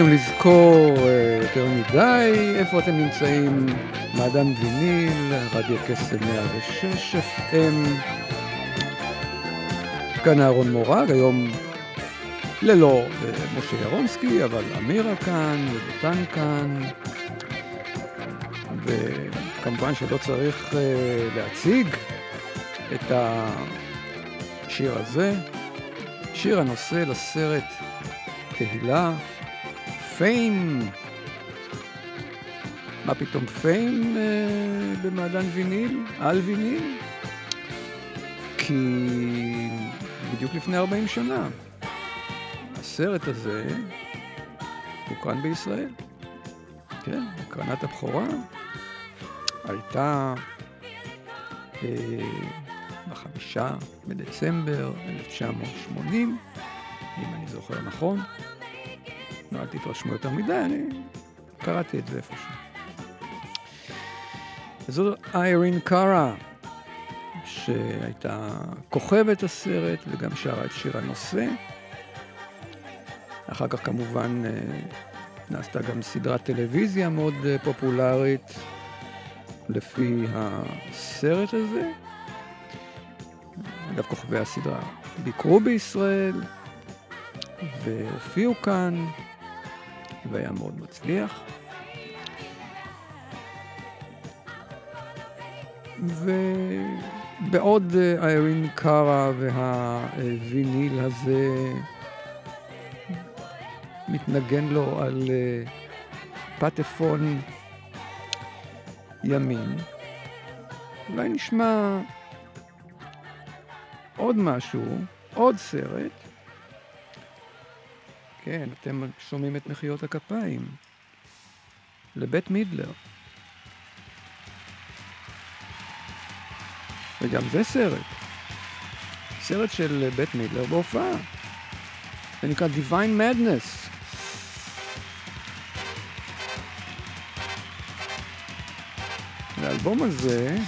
צריכים לזכור אה, יותר מדי איפה אתם נמצאים, מעדן ויניל, רדיו קסם 106 FM. כאן אהרון מורג, היום ללא אה, משה ירונסקי, אבל אמירה כאן, ודותן כאן, וכמובן שלא צריך אה, להציג את השיר הזה. שיר הנושא לסרט תהילה פיים. מה פתאום פיים אה, במעדן ויניל? על ויניל? כי בדיוק לפני 40 שנה הסרט הזה הוקרן בישראל. כן, הקרנת הבכורה הייתה אה, בחמישה בדצמבר 1980, אם אני זוכר נכון. אל תתרשמו יותר מדי, אני קראתי את זה איפשהו. זו איירין קארה, שהייתה כוכבת הסרט וגם שרה את שיר הנושא. אחר כך כמובן אה, נעשתה גם סדרת טלוויזיה מאוד אה, פופולרית לפי הסרט הזה. אגב, כוכבי הסדרה ביקרו בישראל והופיעו כאן, והיה מאוד מצליח. ובעוד איירין קארה והוויניל הזה מתנגן לו על אה, פטפון ימין, אולי נשמע עוד משהו, עוד סרט. כן, אתם שומעים את מחיאות הכפיים. לבית מידלר. וגם זה סרט. סרט של בית מידלר בהופעה. זה נקרא Divine Madness. האלבום הזה,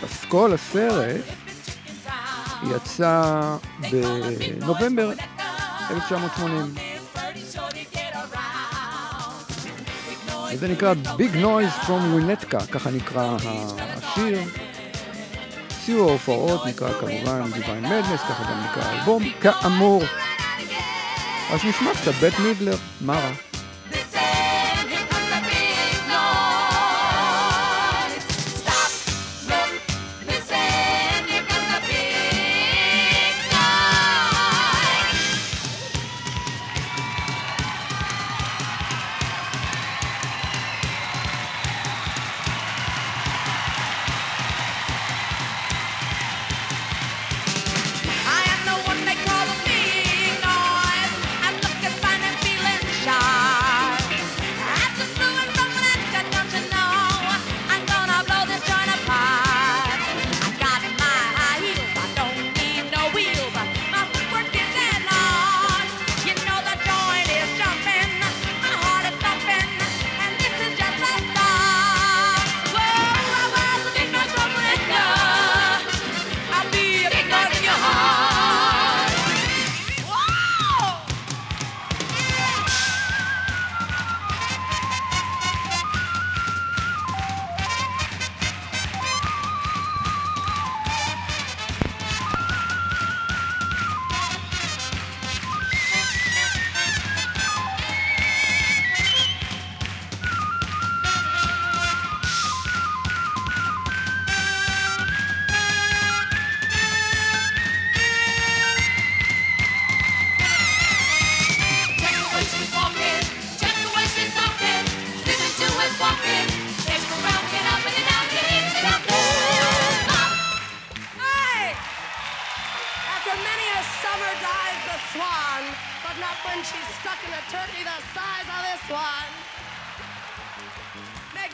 פסקול הסרט, יצא בנובמבר 1980. וזה נקרא Big Noise from Winnetka, ככה נקרא השיר. סיוע ההופעות נקרא כמובן Divine Madness, ככה גם נקרא האלבום, כאמור. אז נשמע קצת בית מידלר, מה רע?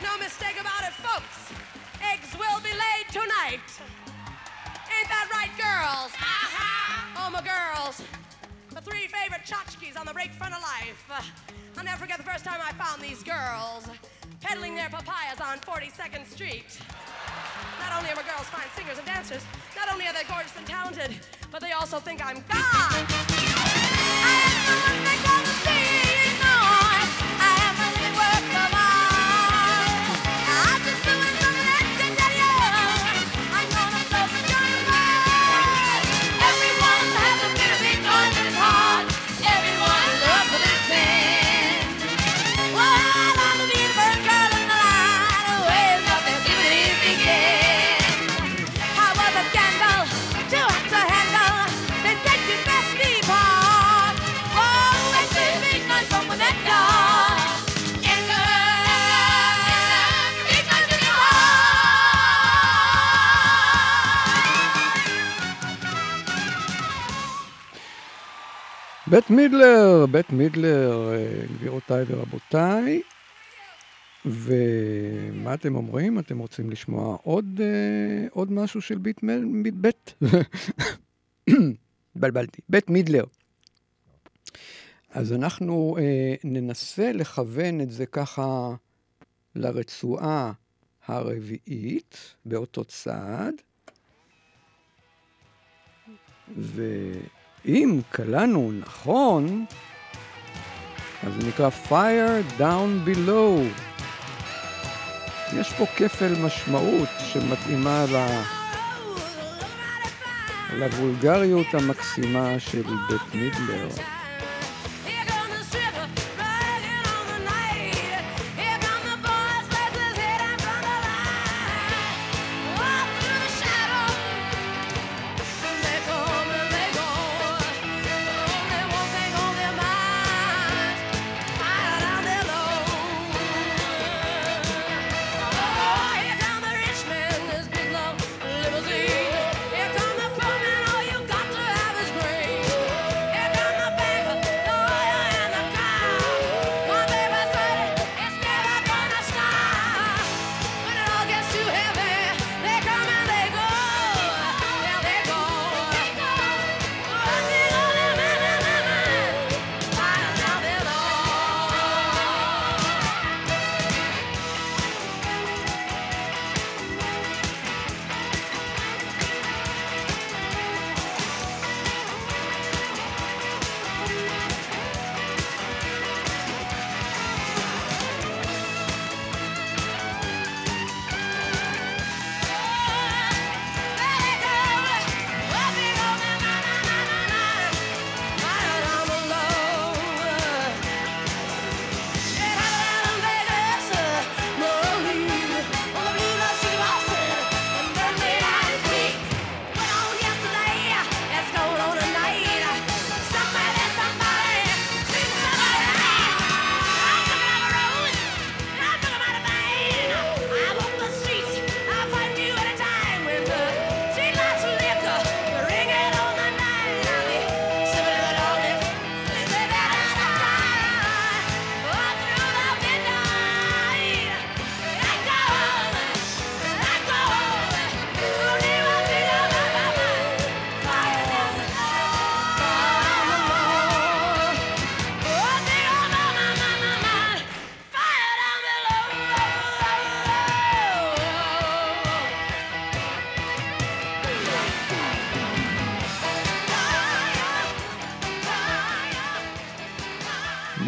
Make no mistake about it, folks. Eggs will be laid tonight. Ain't that right, girls? Aha! Oh, my girls. The three favorite tchotchkes on the rake front of life. Uh, I'll never forget the first time I found these girls peddling their papayas on 42nd Street. Not only are my girls fine singers and dancers, not only are they gorgeous and talented, but they also think I'm God. I am the one בית מידלר, בית מידלר, אה, גבירותיי ורבותיי. ומה אתם אומרים? אתם רוצים לשמוע עוד, אה, עוד משהו של ביט, ביט בית? בית מידלר. אז אנחנו אה, ננסה לכוון את זה ככה לרצועה הרביעית באותו צעד, ואם קלענו נכון, אז זה נקרא Fire Down Below. יש פה כפל משמעות שמתאימה ל... לבולגריות המקסימה של בית מידלר.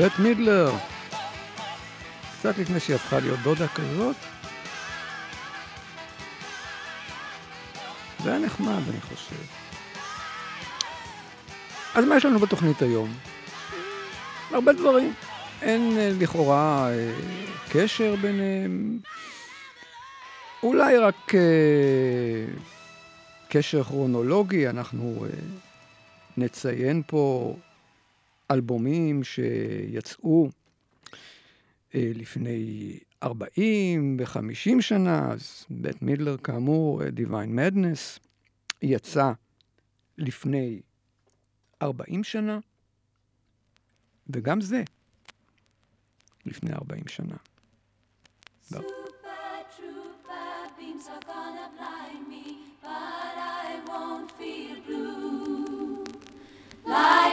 בית מידלר. קצת לפני שהיא הפכה להיות דודה כזאת. זה היה נחמד, אני חושב. אז מה יש לנו בתוכנית היום? הרבה דברים. אין אה, לכאורה אה, קשר ביניהם. אולי רק אה, קשר כרונולוגי, אנחנו נציין פה אלבומים שיצאו אה, לפני 40 ו-50 שנה, אז בית מידלר כאמור, אה, Divine Madness, יצא לפני 40 שנה, וגם זה לפני 40 שנה. I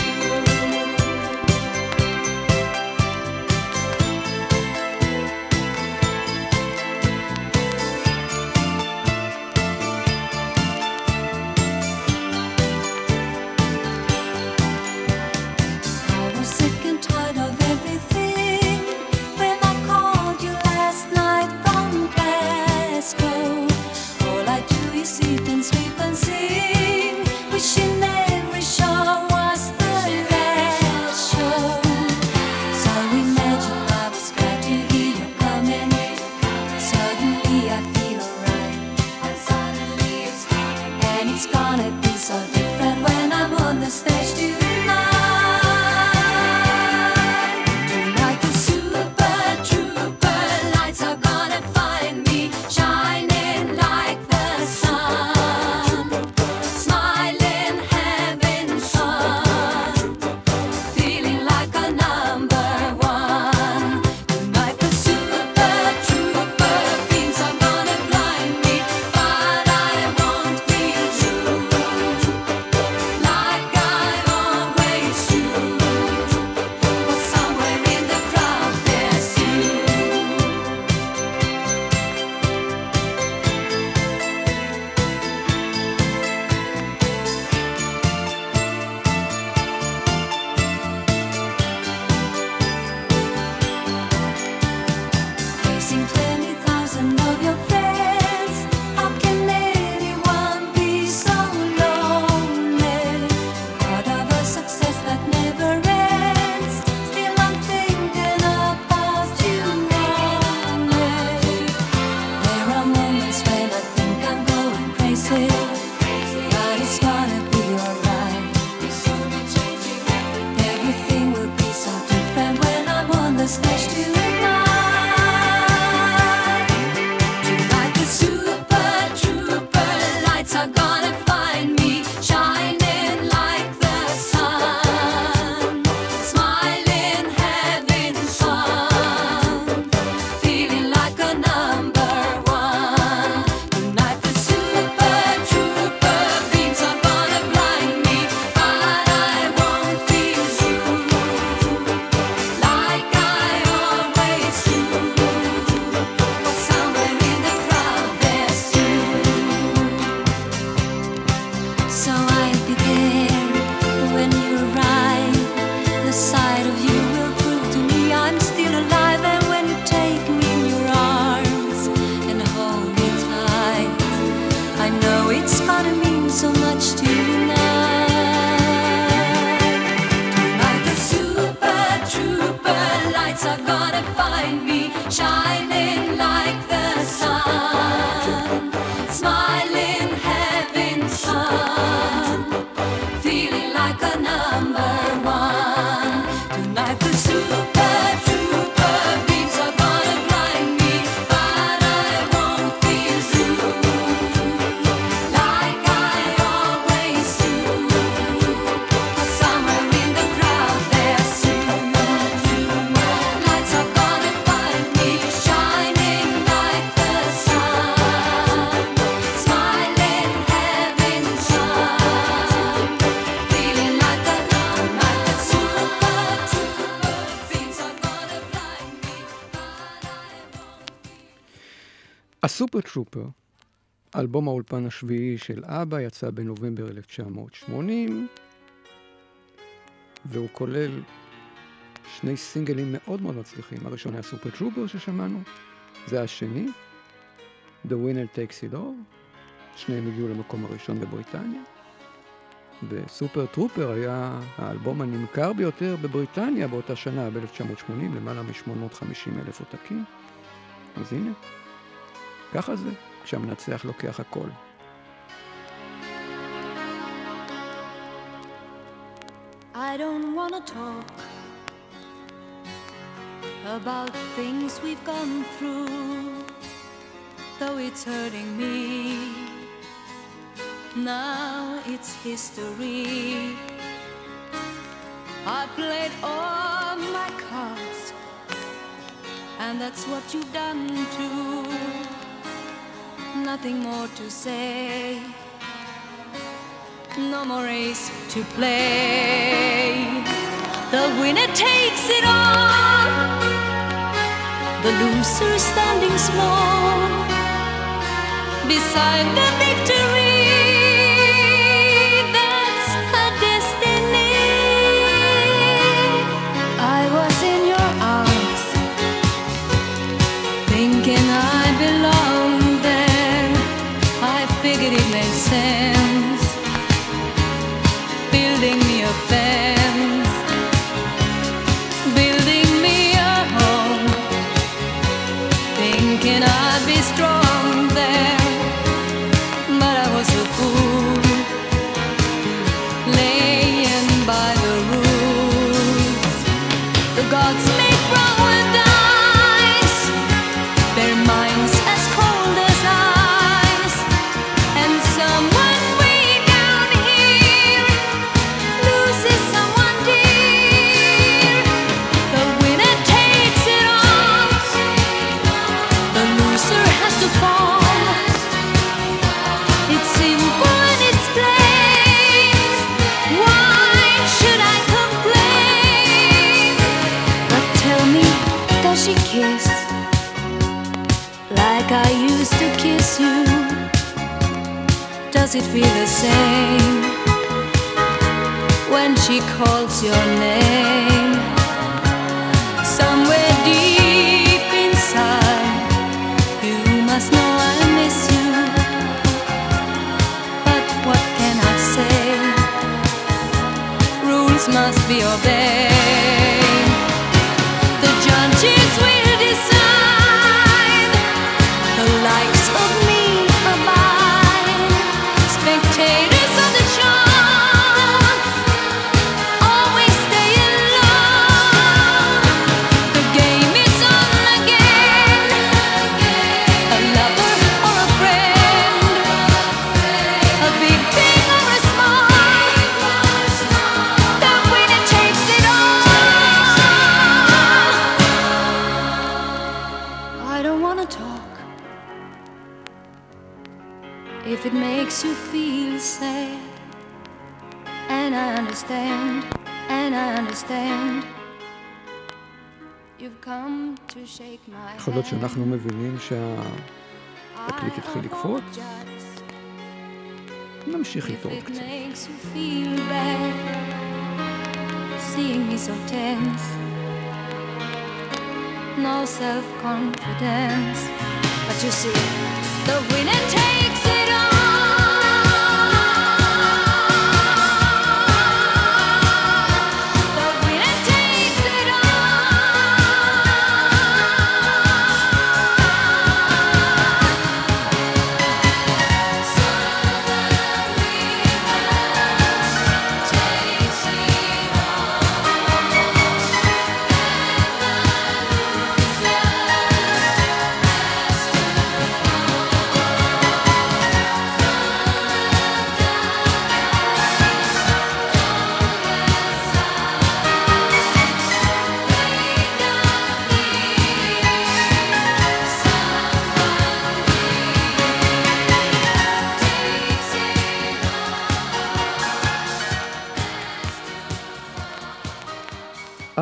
ה Super Trouper, אלבום האולפן השביעי של אבא, יצא בנובמבר 1980, והוא כולל שני סינגלים מאוד מאוד מצליחים. הראשון היה Super Trouper ששמענו, זה השני, The Winner Takes It All, שניהם הגיעו למקום הראשון בבריטניה. ו Super Trouper היה האלבום הנמכר ביותר בבריטניה באותה שנה, ב-1980, למעלה מ-850 אלף עותקים. אז הנה. ככה זה כשהמנצח לוקח הכל. I don't wanna talk about things we've gone through, though it's hurting me. Now it's history. I played all my cards, and that's what you've done too nothing more to say. No more race to play. The winner takes it all. The loser standing small beside the victory. It feel the same when she calls your name? Somewhere deep inside, you must know I miss you. But what can I say? Rules must be obeyed. Understand. You've come to shake my יכול להיות שאנחנו מבינים שהתקליט התחיל לקפוץ? נמשיך איתו עוד קצת. seeing me so tense, no self confidence. But you see, the winner takes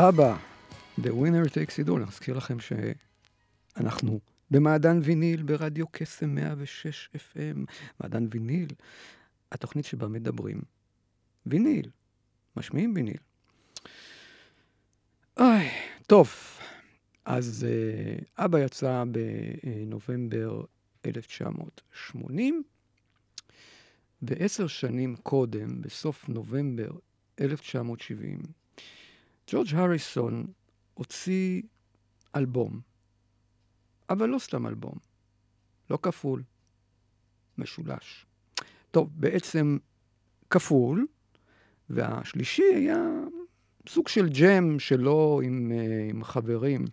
אבא, The Winner Takes It All, אני אזכיר לכם שאנחנו במעדן ויניל ברדיו קסם 106 FM, מעדן ויניל, התוכנית שבה מדברים. ויניל, משמיעים ויניל. אוי, טוב, אז uh, אבא יצא בנובמבר 1980, ועשר שנים קודם, בסוף נובמבר 1970, ג'ורג' הריסון הוציא אלבום, אבל לא סתם אלבום, לא כפול, משולש. טוב, בעצם כפול, והשלישי היה סוג של ג'ם שלו עם, אה, עם חברים.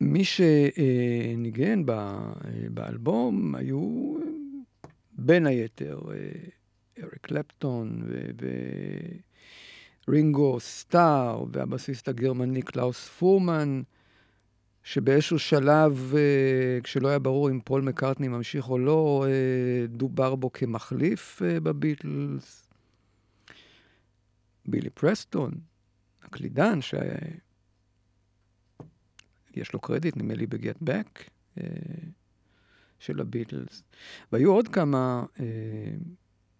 מי שניגן ב- באלבום היו אה, בין היתר אה, אריק קלפטון ו... רינגו סטאר והבסיסט הגרמני קלאוס פורמן, שבאיזשהו שלב, אה, כשלא היה ברור אם פול מקארטני ממשיך או לא, אה, דובר בו כמחליף אה, בביטלס. בילי פרסטון, הקלידן, שיש לו קרדיט, נדמה לי Back, אה, של הביטלס. והיו עוד כמה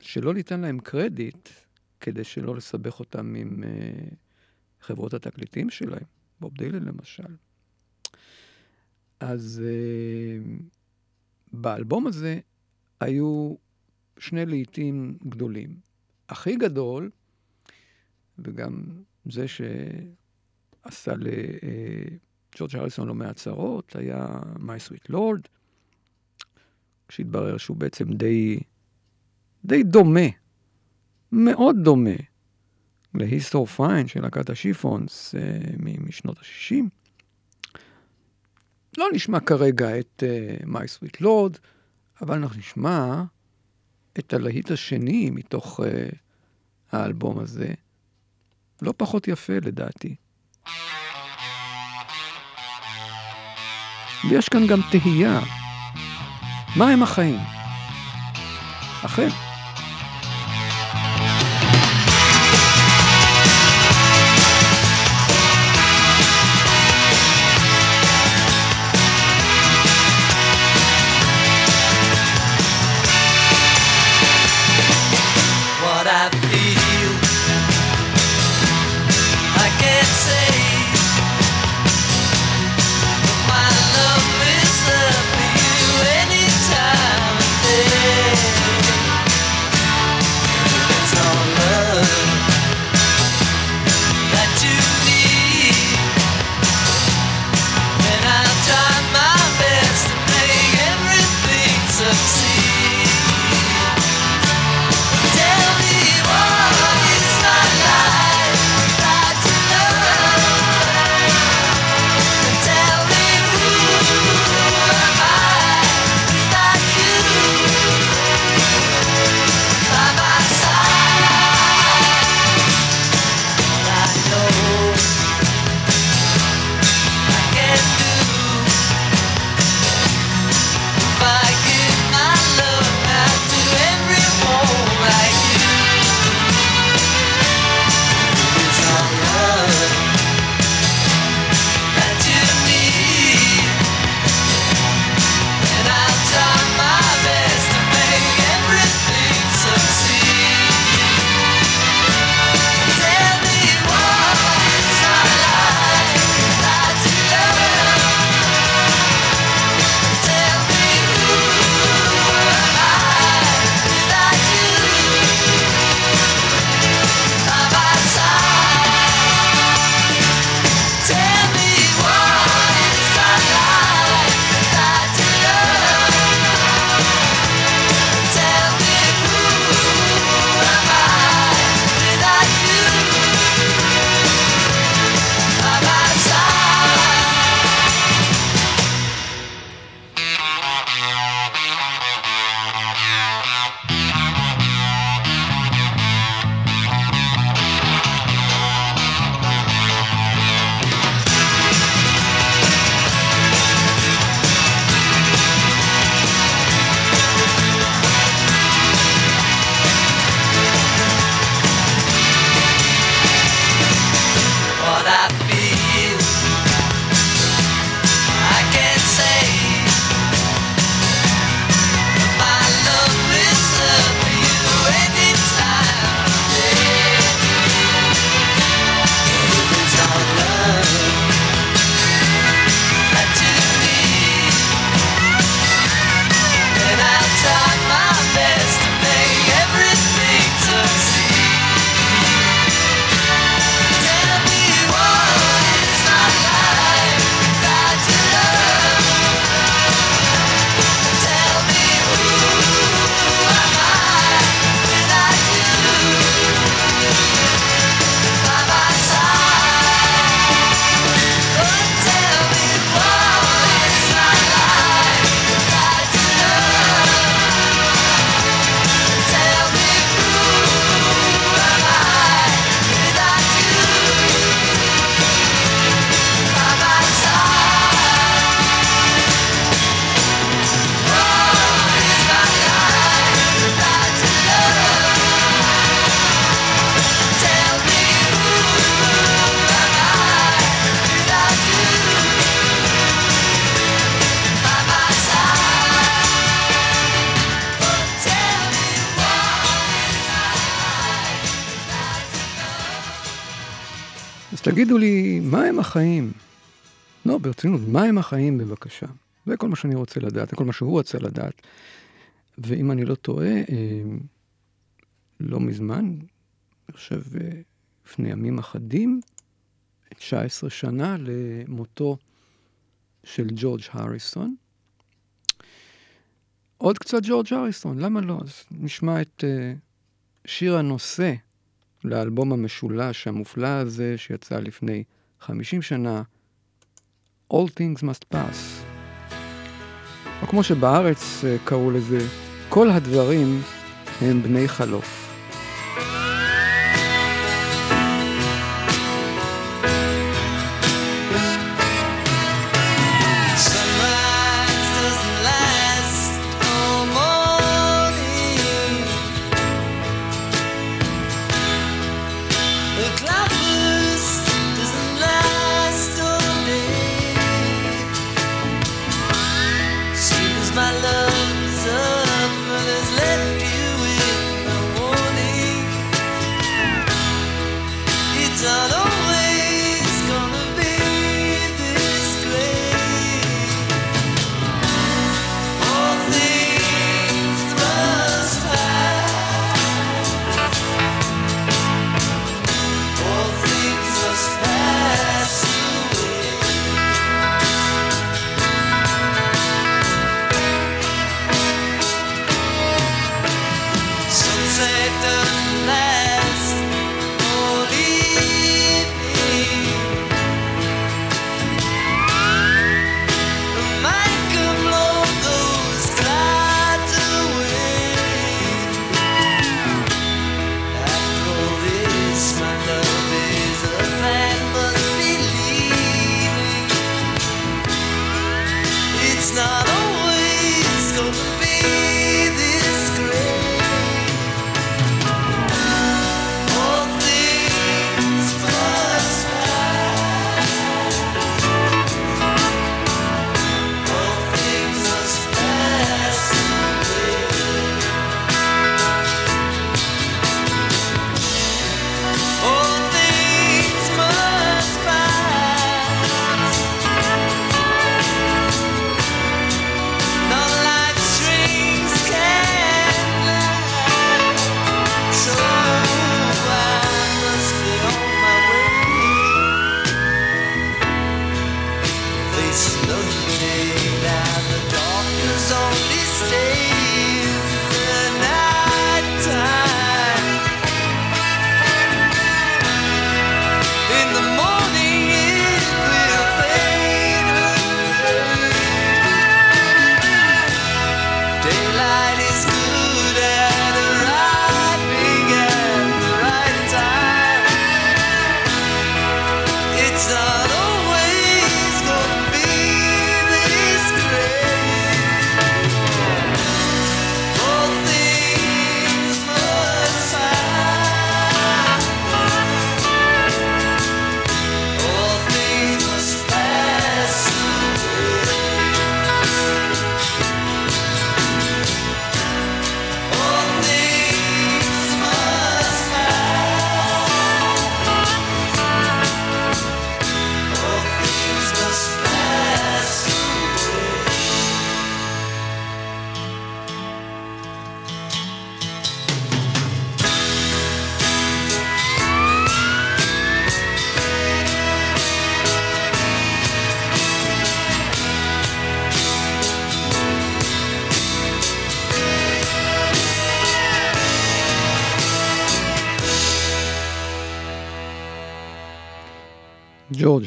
שלא ניתן להם קרדיט, כדי שלא לסבך אותם עם uh, חברות התקליטים שלהם, בוב דילן למשל. אז uh, באלבום הזה היו שני להיטים גדולים. הכי גדול, וגם זה שעשה לג'ורג' הריסון לא מעט צרות, היה My Sweet Lord, כשהתברר שהוא בעצם די, די דומה מאוד דומה להיסטור פיין של להקת השיפונס uh, משנות ה-60. לא נשמע כרגע את uh, My Sweet Lord, אבל אנחנו נשמע את הלהיט השני מתוך uh, האלבום הזה. לא פחות יפה לדעתי. ויש כאן גם תהייה. מה הם החיים? אכן. החיים? לא, ברצינות, מה הם החיים בבקשה? זה כל מה שאני רוצה לדעת, זה כל מה שהוא רוצה לדעת. ואם אני לא טועה, אה, לא מזמן, אני חושב אה, לפני ימים אחדים, 19 שנה למותו של ג'ורג' הריסון. עוד קצת ג'ורג' הריסון, למה לא? אז נשמע את uh, שיר הנושא לאלבום המשולש המופלא הזה שיצא לפני 50 שנה, All Things Must Pass. או כמו שבארץ uh, קראו לזה, כל הדברים הם בני חלוף.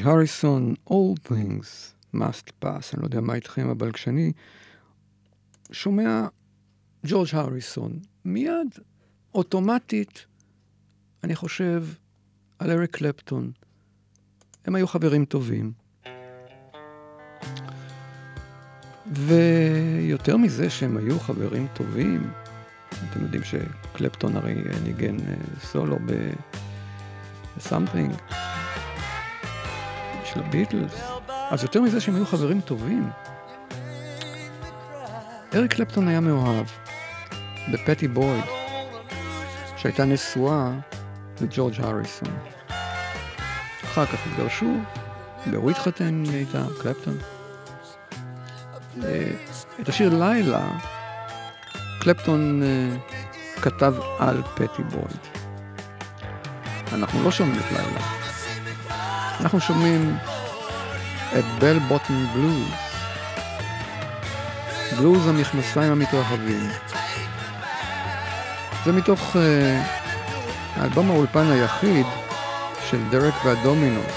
הריסון, All things must pass. אני לא יודע מה איתכם, אבל כשאני שומע ג'ורג' הריסון, מיד, אוטומטית, אני חושב על אריק קלפטון. הם היו חברים טובים. ויותר מזה שהם היו חברים טובים, אתם יודעים שקלפטון הרי ניגן אה, סולו ב-something. של הביטלס. אז יותר מזה שהם היו חברים טובים. אריק קלפטון היה מאוהב בפטי בויד, שהייתה נשואה לג'ורג' הריסון. אחר כך התגרשו, והוא התחתן איתה, קלפטון. אה, את השיר לילה, קלפטון אה, כתב על פטי בויד. אנחנו לא שומעים את לילה. אנחנו שומעים את בל בוטן בלוז. בלוז המכנסיים המתרחבים. זה מתוך uh, האלבום האולפן היחיד של דרק והדומינוס,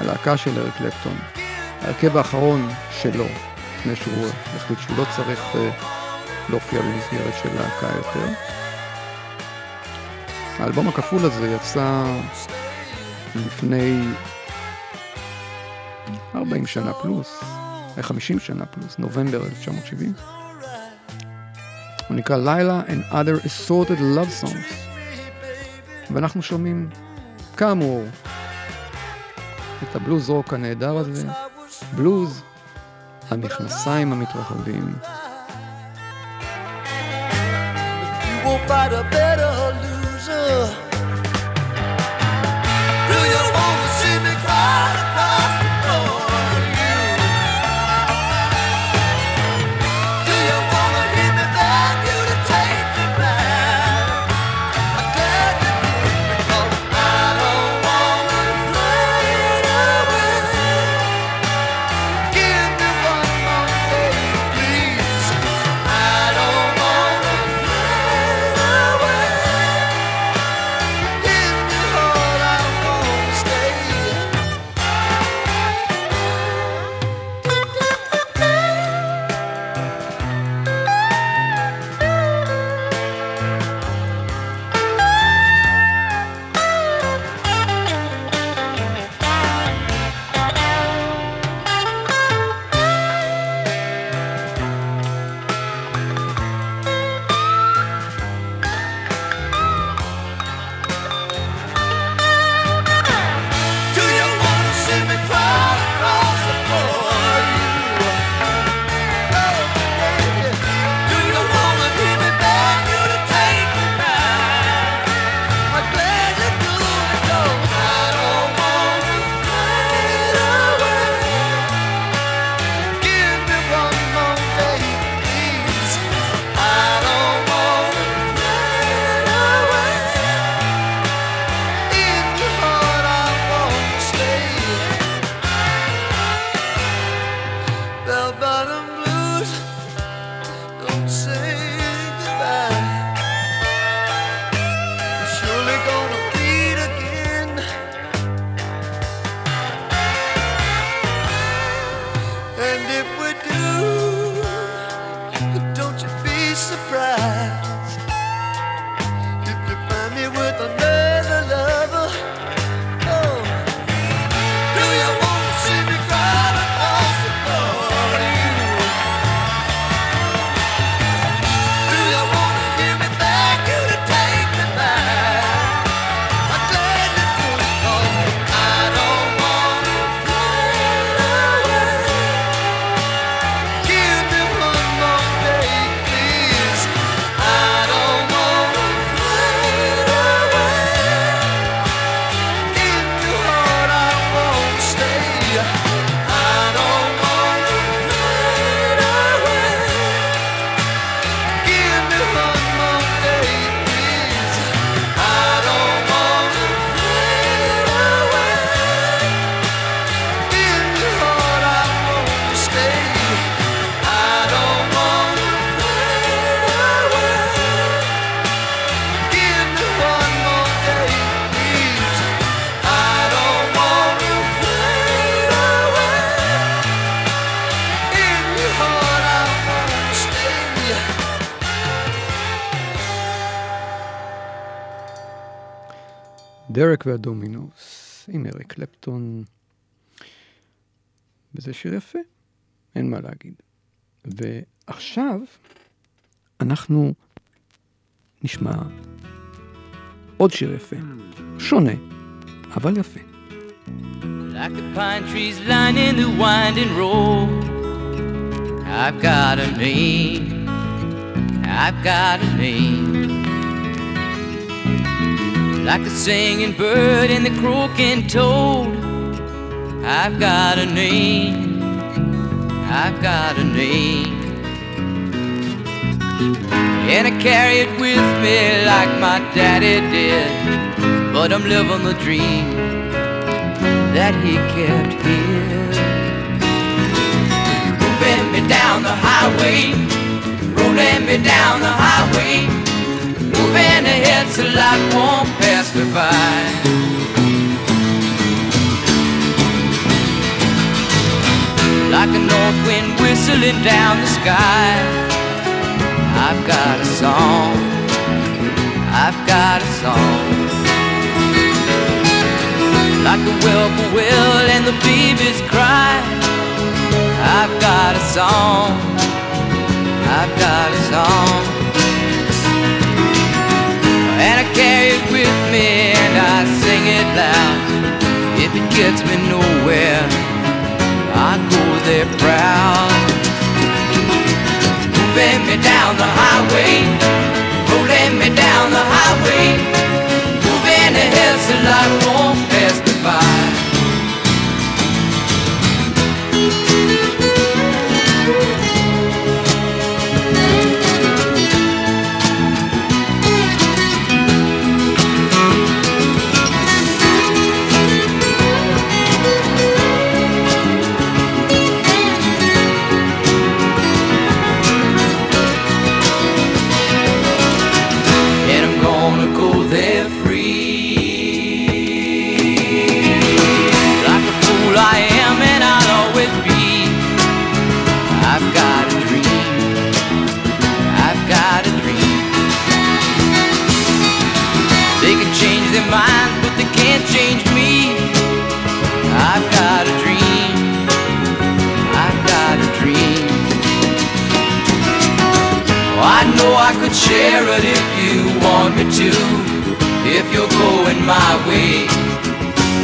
הלהקה של אריק קלפטון, ההרכב האחרון שלו, לפני שהוא החליט שהוא לא צריך uh, להופיע במסגרת של להקה יותר. האלבום הכפול הזה יצא לפני 40 שנה פלוס, 50 שנה פלוס, נובמבר 1970. הוא נקרא לילה and other assorted love songs. ואנחנו שומעים, כאמור, את הבלוז רוק הנהדר הזה, בלוז המכנסיים המתרחבים. דרק והדומינוס, עם אריק קלפטון. וזה שיר יפה, אין מה להגיד. ועכשיו אנחנו נשמע עוד שיר יפה, שונה, אבל יפה. Like the pine trees lining the winding road, I've got a name. I've got a name. Like the singing bird and the croaking toad. I've got a name, I've got a name. And I carry it with me like my daddy did. But I'm living the dream that he kept here. Moving me down the highway, rolling me down the highway. Moving ahead so life won't pass. Like a north wind whistling down the sky. I've got a song. I've got a song. Like the whippoorwill and the babies cry. I've got a song. I've got a song. Carry it with me and I sing it loud. If it gets me nowhere, I go there proud moving me down the highway, rolling me down the highway, moving ahead so life won't I could share it if you want me to. If you're going my way,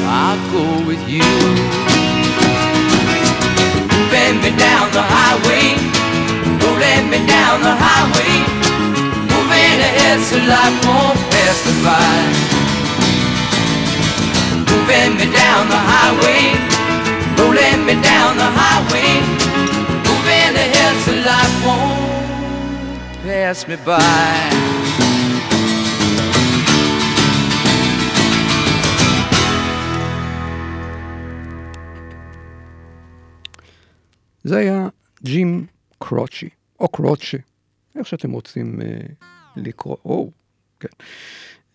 I'll go with you. Moving me down the highway, rolling me down the highway, moving ahead so life won't pass me by. Moving me down the highway, rolling me down the highway, moving ahead so life won't pass me by. זה היה ג'ים קרוצ'י, או קרוצ'י, איך שאתם רוצים אה, לקרוא, או, כן,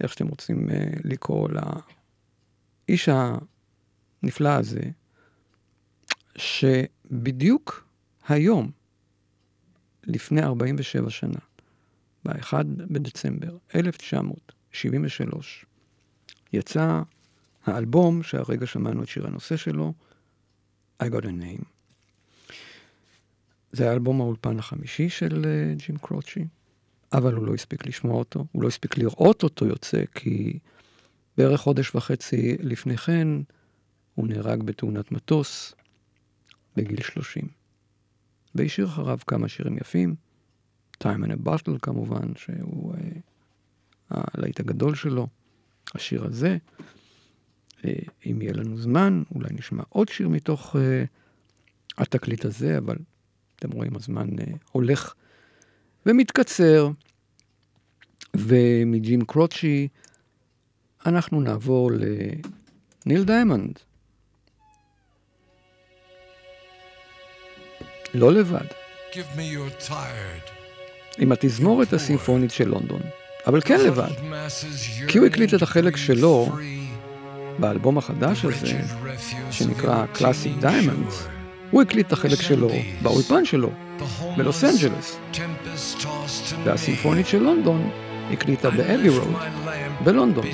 איך שאתם רוצים אה, לקרוא לאיש הנפלא הזה, שבדיוק היום, לפני 47 שנה, ב-1 בדצמבר 1973, יצא האלבום שהרגע שמענו את שיר הנושא שלו, I got a name. זה היה אלבום האולפן החמישי של אה, ג'ים קרוצ'י, אבל הוא לא הספיק לשמוע אותו, הוא לא הספיק לראות אותו יוצא, כי בערך חודש וחצי לפני כן הוא נהרג בתאונת מטוס בגיל 30. והשאיר אחריו כמה שירים יפים, Time in a Bottle כמובן, שהוא אה, הלהיט הגדול שלו, השיר הזה. אה, אם יהיה לנו זמן, אולי נשמע עוד שיר מתוך אה, התקליט הזה, אבל אתם רואים, הזמן אה, הולך ומתקצר. ומג'ים קרוצ'י אנחנו נעבור לניל דיימונד. לא לבד, עם התזמורת הסימפונית של לונדון, אבל כן לבד, כי הוא הקליט את החלק שלו באלבום החדש הזה, שנקרא Classic Diamonds, הוא הקליט את החלק שלו באולפן שלו, בלוס אנג'לס, והסימפונית של לונדון הקליטה באבי רוד, בלונדון.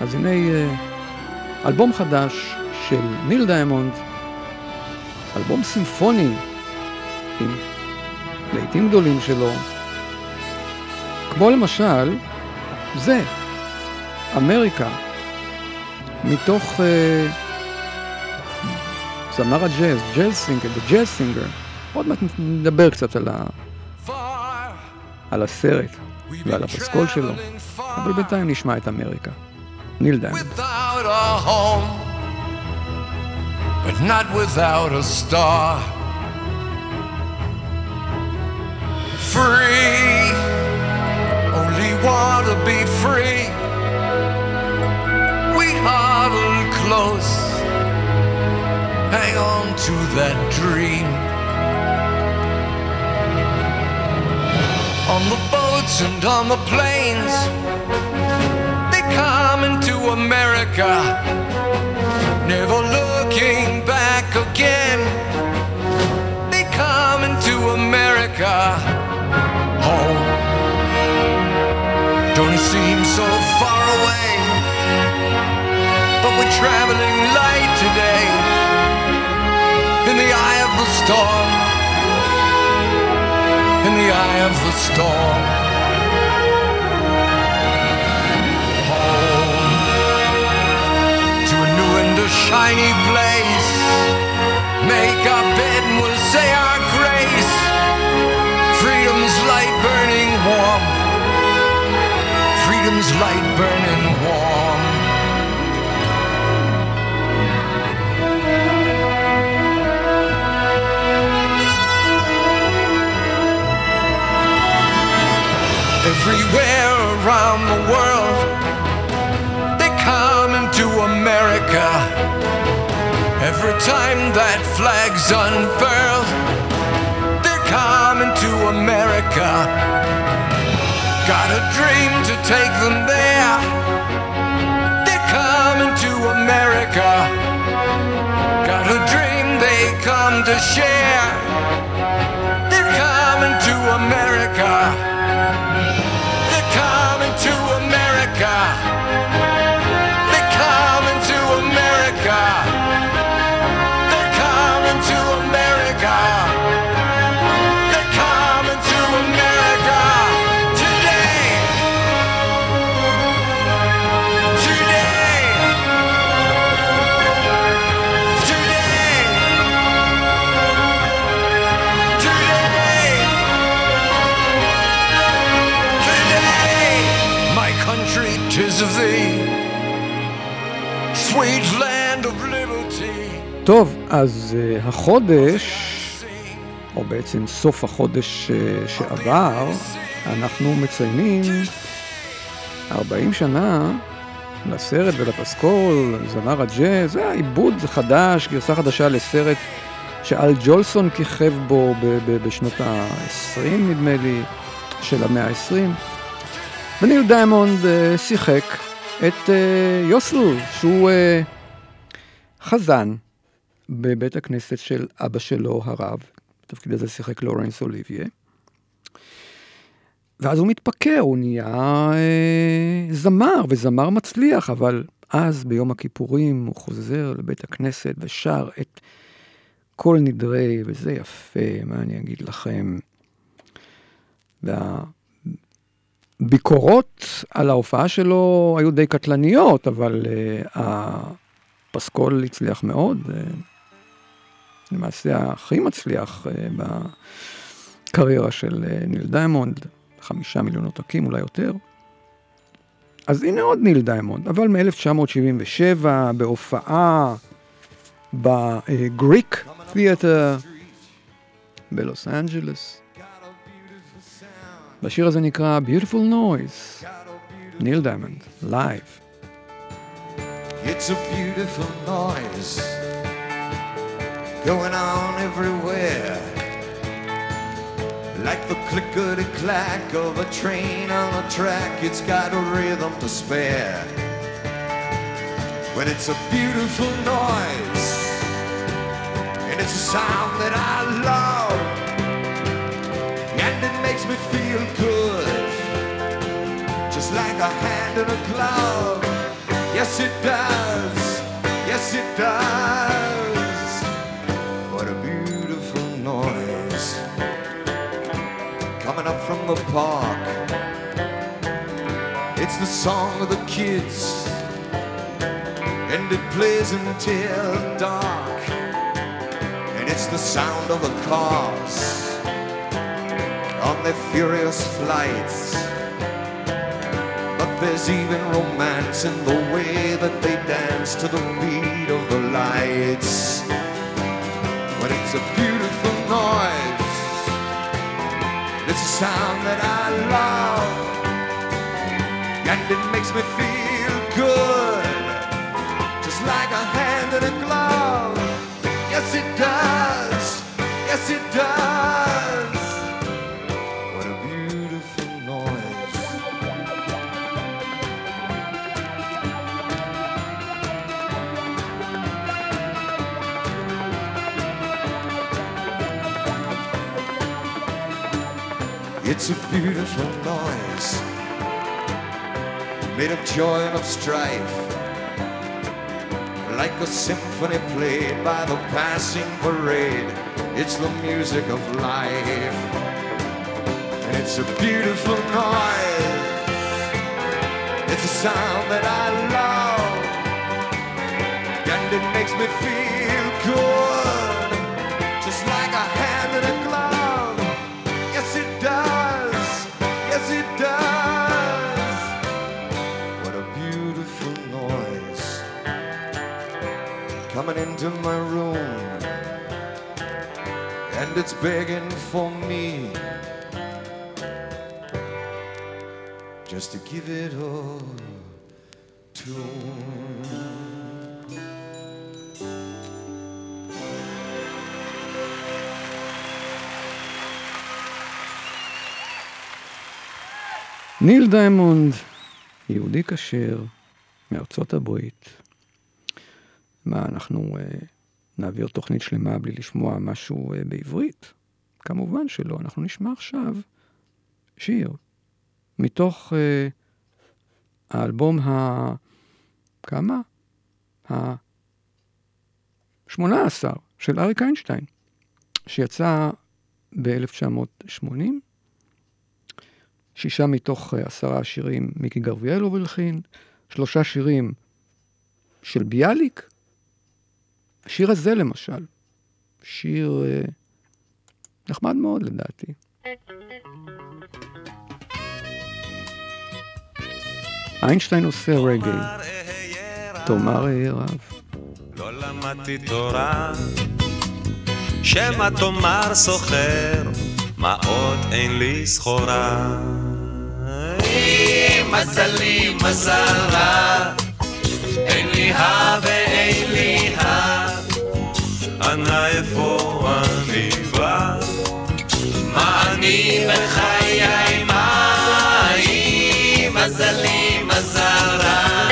אז הנה אה, אלבום חדש של ניל דיימונד, אלבום סימפוני עם להיטים גדולים שלו, כמו למשל זה, אמריקה, מתוך אה, זמר הג'אז, Jazz Singer, Jazz Singer. עוד מעט נדבר קצת על, ה, על הסרט. ועל הפסקול שלו, אבל בינתיים נשמע את אמריקה. ניל דיימונד. But not without a star. Free, only want to be free. We huddle close, hang on to that dream. On the boats and on the planes they come into America, never looking back again. They come into America, home. Don't seem so far away, but we're traveling light today in the eye of the storm. In the eye of the storm. Shiny place. Make our bed and we'll say our grace. Freedom's light burning warm. Freedom's light burning warm. Everywhere around the world they come into America. Every time that flag's unfurled, they're coming to America. Got a dream to take them there. They're coming to America. Got a dream they come to share. They're coming to America. They're coming to America. טוב, אז אה, החודש, או בעצם סוף החודש אה, שעבר, אנחנו מציינים 40 שנה לסרט ולפסקול, זמר הג'אז, זה העיבוד חדש, גרסה חדשה לסרט שאל ג'ולסון כיכב בו בשנות ה-20 נדמה לי, של המאה ה-20. וניל דיימונד אה, שיחק את uh, יוסל, שהוא uh, חזן בבית הכנסת של אבא שלו, הרב. בתפקיד הזה שיחק לורנס אוליביה. ואז הוא מתפקר, הוא נהיה זמר, וזמר מצליח, אבל אז ביום הכיפורים הוא חוזר לבית הכנסת ושר את כל נדרי, וזה יפה, מה אני אגיד לכם. והביקורות על ההופעה שלו היו די קטלניות, אבל אה, הפסקול הצליח מאוד. אה, למעשה הכי מצליח אה, בקריירה של ניל דיימונד, חמישה מיליון עותקים, אולי יותר. אז הנה עוד ניל דיימונד, אבל מ-1977, בהופעה בגריק תיאטר בלוס אנג'לס. והשיר הזה נקרא Beautiful Noise, ניל דיימונד, לייב. It's a beautiful noise going on everywhere. Like the clickety clack of a train on a track, it's got a rhythm to spare. But it's a beautiful noise, and it's a sound that I love, and it makes me feel good, just like a hand in a glove. Yes, it does. Yes, it does. What a beautiful noise coming up from the park. It's the song of the kids, and it plays until dark. And it's the sound of the cars on their furious flights. But there's even romance in the way that they dance to the beat of the lights. But it's a beautiful noise. It's a sound that I love. And it makes me feel good. It's a beautiful noise, made of joy and of strife, like a symphony played by the passing parade. It's the music of life, and it's a beautiful noise. It's a sound that I love, and it makes me feel good, Coming into my room. And it's begging for me. Just to give it a tune. ניל דיימונד, יהודי כשר מארצות הברית. מה, אנחנו אה, נעביר תוכנית שלמה בלי לשמוע משהו אה, בעברית? כמובן שלא. אנחנו נשמע עכשיו שיר מתוך אה, האלבום ה... כמה? ה-18 של אריק איינשטיין, שיצא ב-1980. שישה מתוך עשרה שירים מיקי גרביאלוב הלחין, שלושה שירים של ביאליק. השיר הזה למשל, שיר אה, נחמד מאוד לדעתי. איינשטיין עושה רגעי, תאמר אהיה רב. לא למדתי תורה, שמא תאמר סוחר, מה עוד אין לי סחורה. מזלי מזל רע, אין לי הא ואין לי אנא איפה אני בא? מה אני בחיי מים, מזלי מזל רע.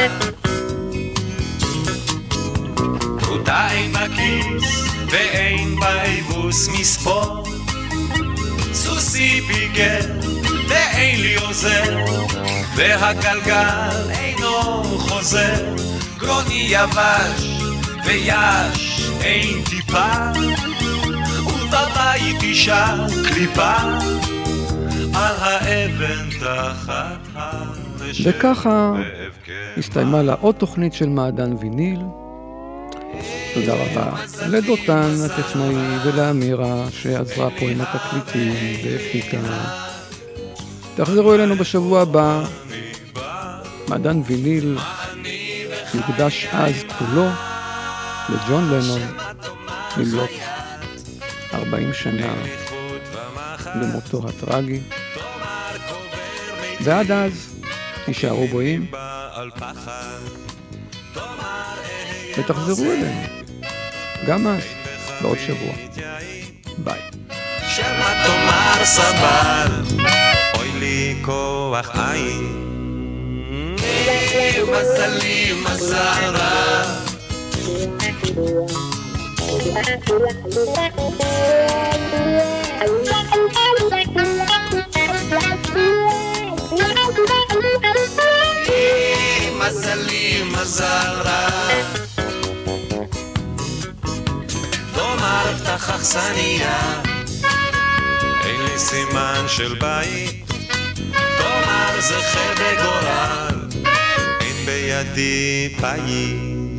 פרוטה אין בכיס ואין באבוס מספור, סוסי ביגר ואין לי עוזר, והגלגל אינו חוזר, גרוני יבש ויש אין טיפה, ובבית אישה קליפה, על האבן תחת הרשת. וככה הסתיימה לה עוד תוכנית של מעדן ויניל. תודה רבה לדותן הטכנאי ולאמירה שעזרה פה עם התקליטים והפיקה. תחזרו אלינו בשבוע הבא. מעדן ויניל יוקדש אז כולו לג'ון לנון במלאת 40 שנה למותו הטרגי. ועד אז תישארו בואים ותחזרו אלינו גם אז, בעוד שבוע. ביי. שמא תאמר סבל, אוי לי כוח עין. מזלי מזל רע. מזלי מזל רע. תאמר פתח אכסניה, אין לי סימן של בית. תאמר זכה בגורל, אין בידי פיס.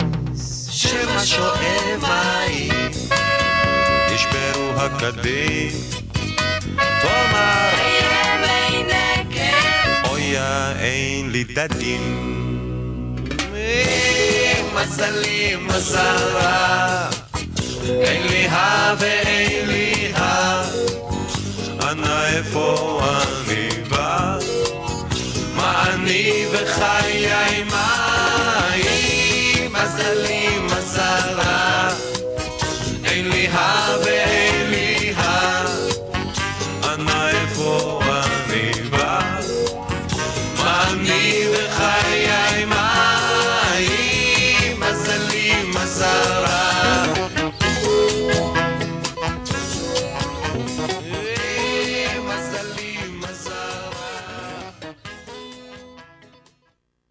שמא שואב מים, נשברו הקדים. תאמר, אוי חיה אין לי דדים. מזלי מזל רע, אין לי ה ואין לי ה. אנא איפה אני בא? מה אני וחיי מהי? מזלי מזל רע, אין לי ה